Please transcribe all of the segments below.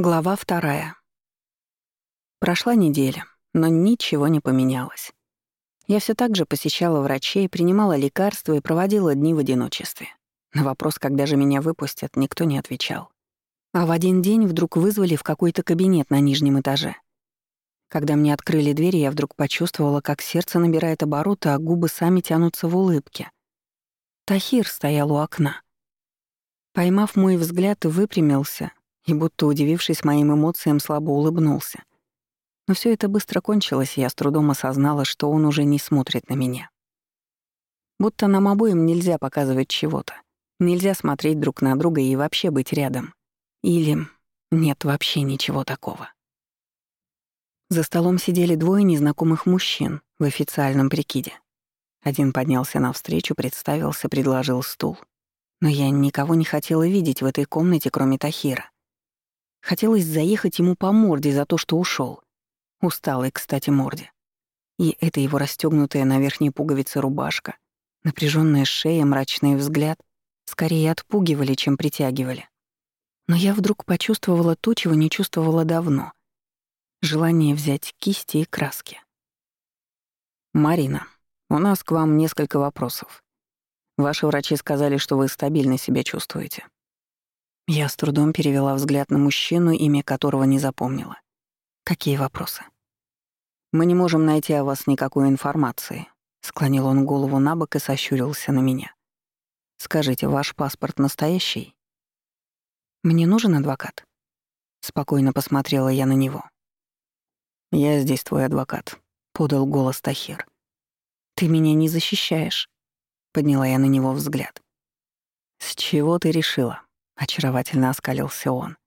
Глава вторая. Прошла неделя, но ничего не поменялось. Я все так же посещала врачей, принимала лекарства и проводила дни в одиночестве. На вопрос, когда же меня выпустят, никто не отвечал. А в один день вдруг вызвали в какой-то кабинет на нижнем этаже. Когда мне открыли дверь, я вдруг почувствовала, как сердце набирает обороты, а губы сами тянутся в улыбке. Тахир стоял у окна. Поймав мой взгляд, выпрямился и, будто удивившись моим эмоциям, слабо улыбнулся. Но все это быстро кончилось, и я с трудом осознала, что он уже не смотрит на меня. Будто нам обоим нельзя показывать чего-то. Нельзя смотреть друг на друга и вообще быть рядом. Или нет вообще ничего такого. За столом сидели двое незнакомых мужчин в официальном прикиде. Один поднялся навстречу, представился, предложил стул. Но я никого не хотела видеть в этой комнате, кроме Тахира. Хотелось заехать ему по морде за то, что ушел. Усталой, кстати, морде. И это его расстегнутая на верхней пуговице рубашка, напряженная шея, мрачный взгляд скорее отпугивали, чем притягивали. Но я вдруг почувствовала то, чего не чувствовала давно. Желание взять кисти и краски. «Марина, у нас к вам несколько вопросов. Ваши врачи сказали, что вы стабильно себя чувствуете. Я с трудом перевела взгляд на мужчину, имя которого не запомнила. Какие вопросы? Мы не можем найти о вас никакой информации. Склонил он голову на бок и сощурился на меня. Скажите, ваш паспорт настоящий? Мне нужен адвокат? Спокойно посмотрела я на него. Я здесь твой адвокат, подал голос Тахир. Ты меня не защищаешь, подняла я на него взгляд. С чего ты решила? Очаровательно оскалился он.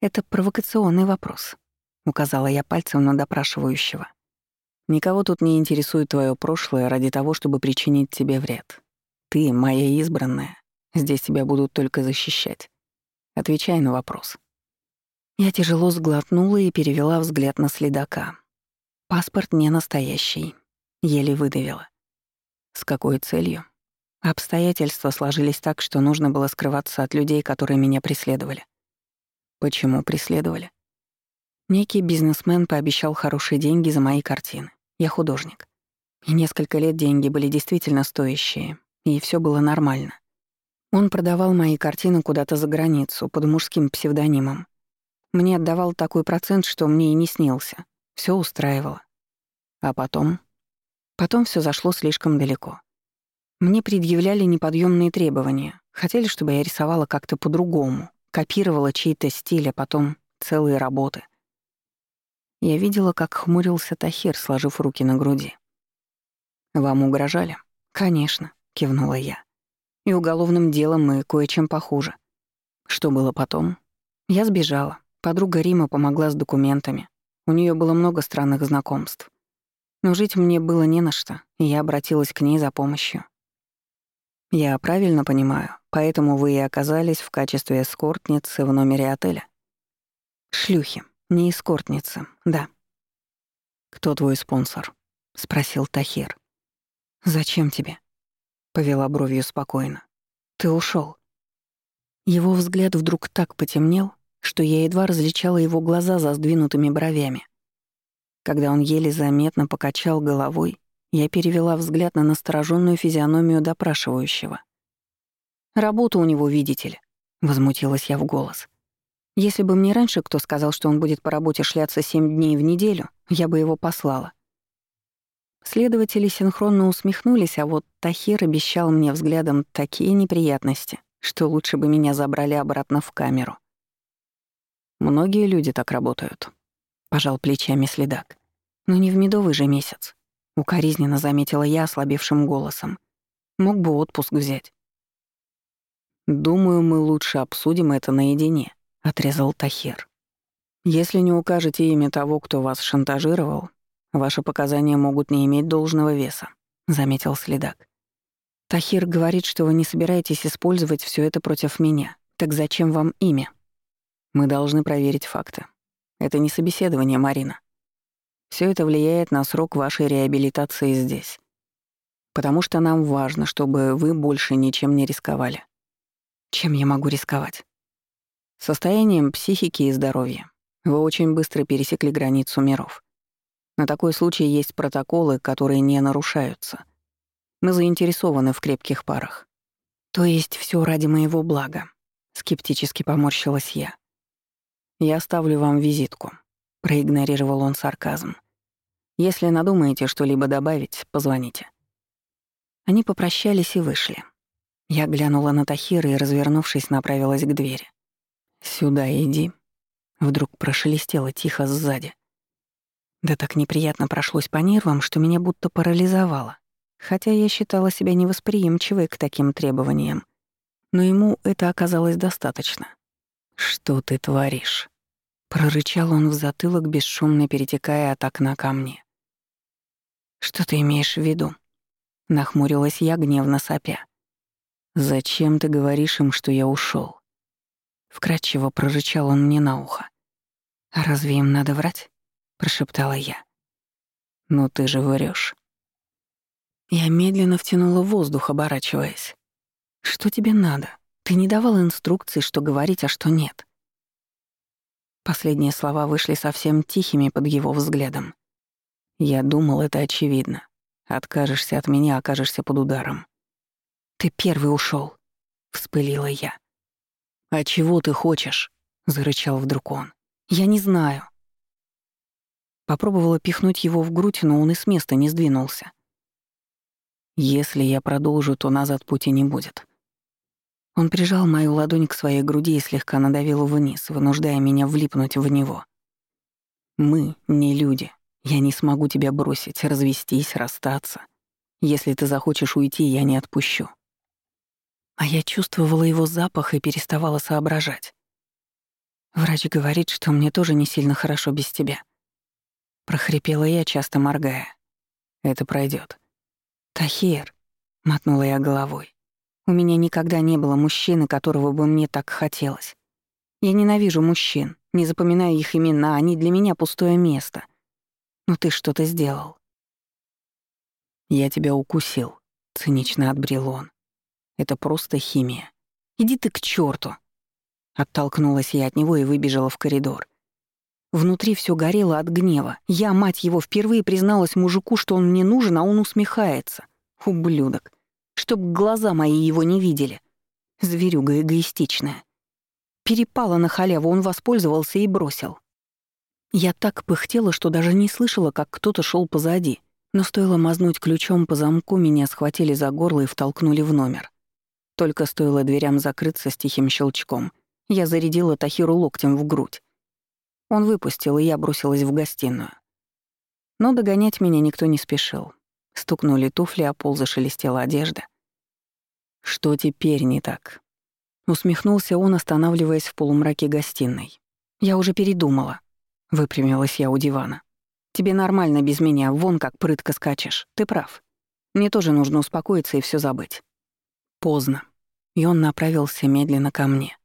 «Это провокационный вопрос», — указала я пальцем на допрашивающего. «Никого тут не интересует твое прошлое ради того, чтобы причинить тебе вред. Ты, моя избранная, здесь тебя будут только защищать. Отвечай на вопрос». Я тяжело сглотнула и перевела взгляд на следака. Паспорт не настоящий. Еле выдавила. С какой целью? Обстоятельства сложились так, что нужно было скрываться от людей, которые меня преследовали. Почему преследовали? Некий бизнесмен пообещал хорошие деньги за мои картины. Я художник. И несколько лет деньги были действительно стоящие, и все было нормально. Он продавал мои картины куда-то за границу под мужским псевдонимом. Мне отдавал такой процент, что мне и не снился. Все устраивало. А потом... Потом все зашло слишком далеко. Мне предъявляли неподъемные требования. Хотели, чтобы я рисовала как-то по-другому, копировала чей-то стиль, а потом целые работы. Я видела, как хмурился Тахир, сложив руки на груди. «Вам угрожали?» «Конечно», — кивнула я. «И уголовным делом, и кое-чем похуже». Что было потом? Я сбежала. Подруга Рима помогла с документами. У нее было много странных знакомств. Но жить мне было не на что, и я обратилась к ней за помощью. Я правильно понимаю, поэтому вы и оказались в качестве эскортницы в номере отеля? Шлюхи, не эскортницы, да. Кто твой спонсор? спросил Тахир. Зачем тебе? повела бровью спокойно. Ты ушел. Его взгляд вдруг так потемнел, что я едва различала его глаза за сдвинутыми бровями. Когда он еле заметно покачал головой, я перевела взгляд на настороженную физиономию допрашивающего. «Работа у него, видите ли», — возмутилась я в голос. «Если бы мне раньше кто сказал, что он будет по работе шляться семь дней в неделю, я бы его послала». Следователи синхронно усмехнулись, а вот Тахир обещал мне взглядом такие неприятности, что лучше бы меня забрали обратно в камеру. «Многие люди так работают», — пожал плечами следак. «Но не в медовый же месяц. Укоризненно заметила я ослабевшим голосом. Мог бы отпуск взять. «Думаю, мы лучше обсудим это наедине», — отрезал Тахир. «Если не укажете имя того, кто вас шантажировал, ваши показания могут не иметь должного веса», — заметил следак. «Тахир говорит, что вы не собираетесь использовать все это против меня. Так зачем вам имя?» «Мы должны проверить факты. Это не собеседование, Марина. Все это влияет на срок вашей реабилитации здесь. Потому что нам важно, чтобы вы больше ничем не рисковали. Чем я могу рисковать? Состоянием психики и здоровья. Вы очень быстро пересекли границу миров. На такой случай есть протоколы, которые не нарушаются. Мы заинтересованы в крепких парах. То есть все ради моего блага. Скептически поморщилась я. Я оставлю вам визитку. Проигнорировал он сарказм. Если надумаете что-либо добавить, позвоните. Они попрощались и вышли. Я глянула на Тахира и, развернувшись, направилась к двери. «Сюда иди», — вдруг прошелестело тихо сзади. Да так неприятно прошлось по нервам, что меня будто парализовало, хотя я считала себя невосприимчивой к таким требованиям. Но ему это оказалось достаточно. «Что ты творишь?» — прорычал он в затылок, бесшумно перетекая от окна ко мне. «Что ты имеешь в виду?» — нахмурилась я, гневно сопя. «Зачем ты говоришь им, что я ушел? Вкратчиво прорычал он мне на ухо. «А разве им надо врать?» — прошептала я. «Ну ты же врешь. Я медленно втянула воздух, оборачиваясь. «Что тебе надо? Ты не давал инструкций, что говорить, а что нет». Последние слова вышли совсем тихими под его взглядом. Я думал, это очевидно. Откажешься от меня, окажешься под ударом. «Ты первый ушел, вспылила я. «А чего ты хочешь?» — зарычал вдруг он. «Я не знаю». Попробовала пихнуть его в грудь, но он и с места не сдвинулся. «Если я продолжу, то назад пути не будет». Он прижал мою ладонь к своей груди и слегка надавил вниз, вынуждая меня влипнуть в него. «Мы не люди. Я не смогу тебя бросить, развестись, расстаться. Если ты захочешь уйти, я не отпущу. А я чувствовала его запах и переставала соображать. Врач говорит, что мне тоже не сильно хорошо без тебя. Прохрипела я, часто моргая. Это пройдет. Тахир, мотнула я головой. У меня никогда не было мужчины, которого бы мне так хотелось. Я ненавижу мужчин, не запоминаю их имена, они для меня пустое место. Но ты что-то сделал. Я тебя укусил, цинично отбрил он. Это просто химия. Иди ты к черту. Оттолкнулась я от него и выбежала в коридор. Внутри все горело от гнева. Я, мать его, впервые призналась мужику, что он мне нужен, а он усмехается. Ублюдок. Чтоб глаза мои его не видели. Зверюга эгоистичная. Перепала на халяву, он воспользовался и бросил. Я так пыхтела, что даже не слышала, как кто-то шел позади. Но стоило мазнуть ключом по замку, меня схватили за горло и втолкнули в номер. Только стоило дверям закрыться с тихим щелчком, я зарядила Тахиру локтем в грудь. Он выпустил, и я бросилась в гостиную. Но догонять меня никто не спешил. Стукнули туфли, а пол зашелестела одежда. «Что теперь не так?» Усмехнулся он, останавливаясь в полумраке гостиной. «Я уже передумала», — выпрямилась я у дивана. «Тебе нормально без меня, вон как прытко скачешь. Ты прав. Мне тоже нужно успокоиться и все забыть». Поздно. И он направился медленно ко мне.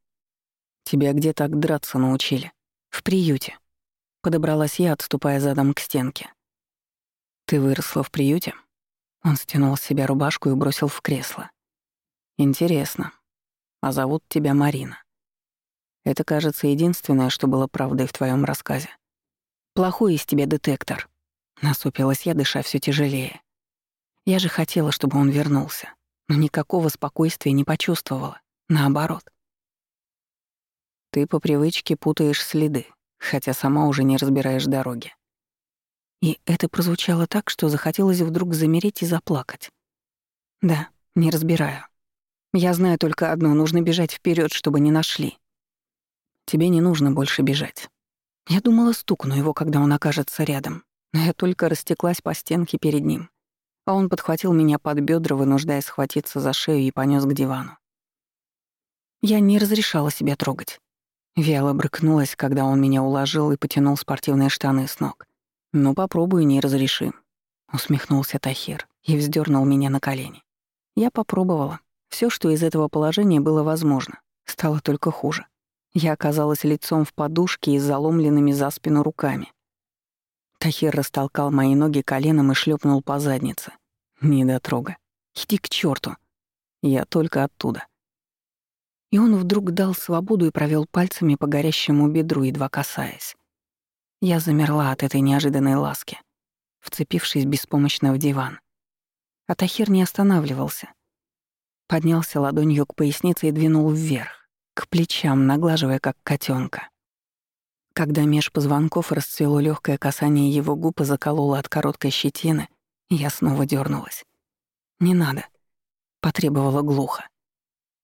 «Тебя где так драться научили?» «В приюте». Подобралась я, отступая задом к стенке. «Ты выросла в приюте?» Он стянул с себя рубашку и бросил в кресло. «Интересно. А зовут тебя Марина. Это, кажется, единственное, что было правдой в твоем рассказе. Плохой из тебя детектор». Насупилась я, дыша все тяжелее. Я же хотела, чтобы он вернулся но никакого спокойствия не почувствовала. Наоборот. Ты по привычке путаешь следы, хотя сама уже не разбираешь дороги. И это прозвучало так, что захотелось вдруг замереть и заплакать. Да, не разбираю. Я знаю только одно — нужно бежать вперед, чтобы не нашли. Тебе не нужно больше бежать. Я думала, стукну его, когда он окажется рядом, но я только растеклась по стенке перед ним а он подхватил меня под бедра, вынуждая схватиться за шею и понес к дивану. Я не разрешала себя трогать. Вяло брыкнулась, когда он меня уложил и потянул спортивные штаны с ног. «Ну, попробуй, не разреши», — усмехнулся Тахир и вздернул меня на колени. Я попробовала. Все, что из этого положения было возможно, стало только хуже. Я оказалась лицом в подушке и заломленными за спину руками. Тахир растолкал мои ноги коленом и шлепнул по заднице. «Недотрога. Иди к черту. Я только оттуда». И он вдруг дал свободу и провел пальцами по горящему бедру, едва касаясь. Я замерла от этой неожиданной ласки, вцепившись беспомощно в диван. А Тахир не останавливался. Поднялся ладонью к пояснице и двинул вверх, к плечам, наглаживая как котенка. Когда меж позвонков расцвело легкое касание его губ и закололо от короткой щетины, я снова дернулась. «Не надо», — потребовала глухо.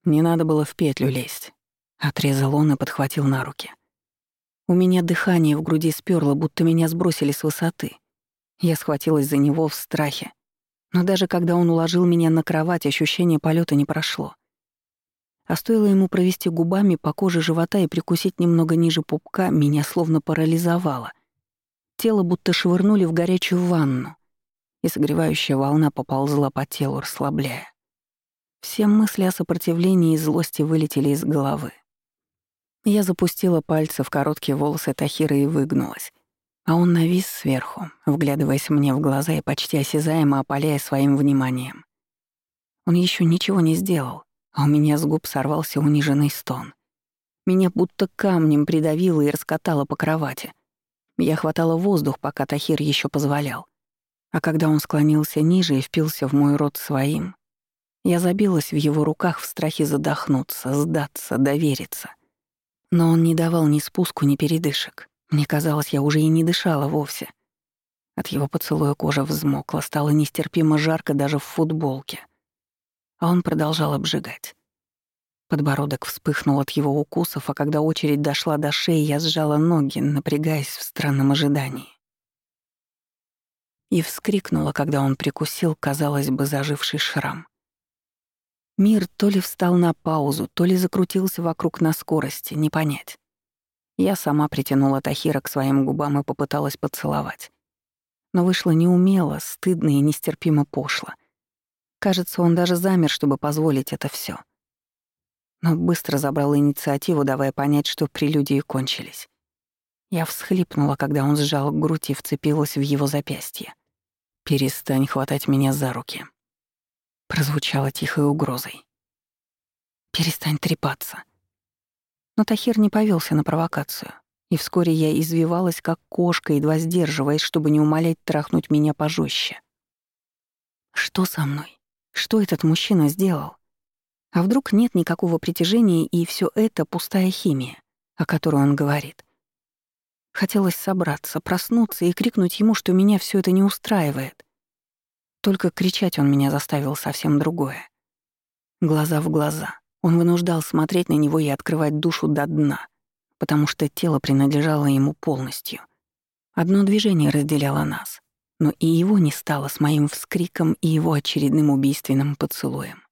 «Не надо было в петлю лезть», — отрезал он и подхватил на руки. У меня дыхание в груди сперло, будто меня сбросили с высоты. Я схватилась за него в страхе. Но даже когда он уложил меня на кровать, ощущение полета не прошло. А стоило ему провести губами по коже живота и прикусить немного ниже пупка, меня словно парализовало. Тело будто швырнули в горячую ванну, и согревающая волна поползла по телу, расслабляя. Все мысли о сопротивлении и злости вылетели из головы. Я запустила пальцы в короткие волосы Тахира и выгнулась. А он навис сверху, вглядываясь мне в глаза и почти осязаемо опаляя своим вниманием. Он еще ничего не сделал, а у меня с губ сорвался униженный стон. Меня будто камнем придавило и раскатало по кровати. Я хватала воздух, пока Тахир еще позволял. А когда он склонился ниже и впился в мой рот своим, я забилась в его руках в страхе задохнуться, сдаться, довериться — но он не давал ни спуску, ни передышек. Мне казалось, я уже и не дышала вовсе. От его поцелуя кожа взмокла, стало нестерпимо жарко даже в футболке. А он продолжал обжигать. Подбородок вспыхнул от его укусов, а когда очередь дошла до шеи, я сжала ноги, напрягаясь в странном ожидании. И вскрикнула, когда он прикусил, казалось бы, заживший шрам. Мир то ли встал на паузу, то ли закрутился вокруг на скорости, не понять. Я сама притянула Тахира к своим губам и попыталась поцеловать. Но вышло неумело, стыдно и нестерпимо пошло. Кажется, он даже замер, чтобы позволить это все. Но быстро забрал инициативу, давая понять, что прелюдии кончились. Я всхлипнула, когда он сжал грудь и вцепилась в его запястье. «Перестань хватать меня за руки», прозвучало тихой угрозой. «Перестань трепаться». Но Тахир не повелся на провокацию, и вскоре я извивалась, как кошка, едва сдерживаясь, чтобы не умолять трахнуть меня пожестче. Что со мной? Что этот мужчина сделал? А вдруг нет никакого притяжения, и все это пустая химия, о которой он говорит? Хотелось собраться, проснуться и крикнуть ему, что меня все это не устраивает. Только кричать он меня заставил совсем другое. Глаза в глаза. Он вынуждал смотреть на него и открывать душу до дна, потому что тело принадлежало ему полностью. Одно движение разделяло нас, но и его не стало с моим вскриком и его очередным убийственным поцелуем.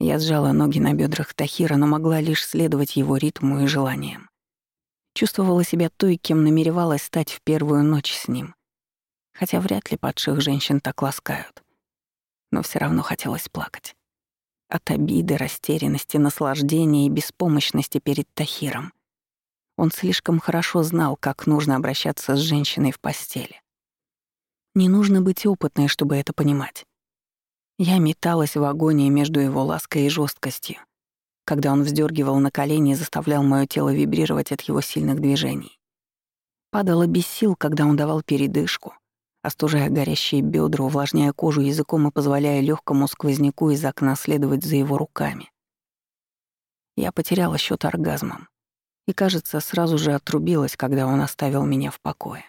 Я сжала ноги на бедрах Тахира, но могла лишь следовать его ритму и желаниям. Чувствовала себя той, кем намеревалась стать в первую ночь с ним, хотя вряд ли падших женщин так ласкают. Но все равно хотелось плакать. От обиды, растерянности, наслаждения и беспомощности перед Тахиром. Он слишком хорошо знал, как нужно обращаться с женщиной в постели. Не нужно быть опытной, чтобы это понимать. Я металась в агонии между его лаской и жесткостью, когда он вздергивал на колени и заставлял мое тело вибрировать от его сильных движений. Падала без сил, когда он давал передышку, остужая горящие бедра, увлажняя кожу языком и позволяя легкому сквозняку из окна следовать за его руками. Я потеряла счет оргазмом и, кажется, сразу же отрубилась, когда он оставил меня в покое.